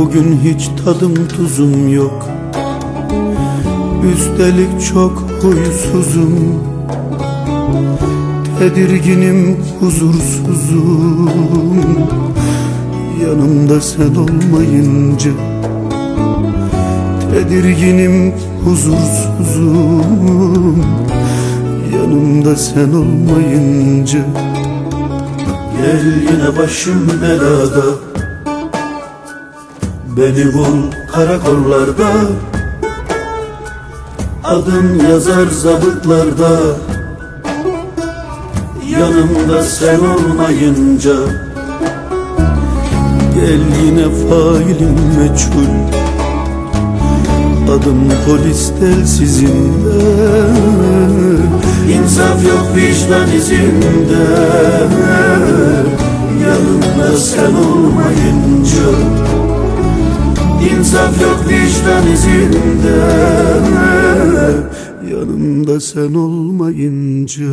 Bugün hiç tadım tuzum yok. Üstelik çok huysuzum. Tedirginim huzursuzum. Yanımda sen olmayınca Tedirginim huzursuzum. Yanımda sen olmayınca Gel yine başım belada Beni bul karakollarda. Adım yazar zabıtlarda. Yanımda sen olmayınca Gel yine failim meçhul. Adım polis telsizinde İnsaf yok vicdan izinde Yanımda sen olmayınca İnsaf yok vicdan izinde. Yanımda sen olmayınca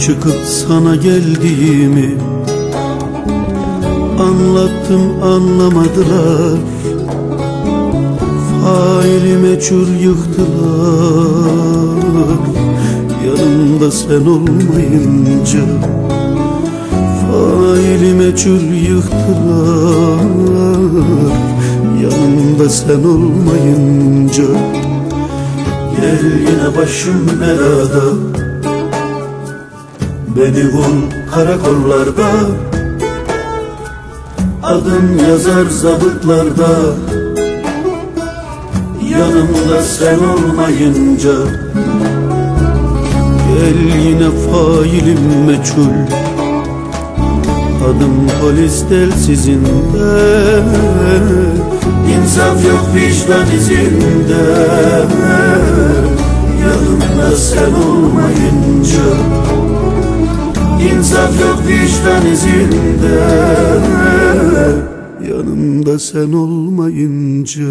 Çıkıp sana geldiğimi Anlattım anlamadılar. Faili meçhul yıktılar. Yanımda sen olmayınca Faili meçhul yıktılar. Yanımda sen olmayınca Gel yine başım belada Beni bul karakollarda? Adım yazar zabıtlarda. Yanımda sen olmayınca Gel yine failim meçhul. Adım polis telsizinde İnsaf yok vicdan izinde. Yanımda sen olmayınca İnsaf yok vicdan izinde. Yanımda sen olmayınca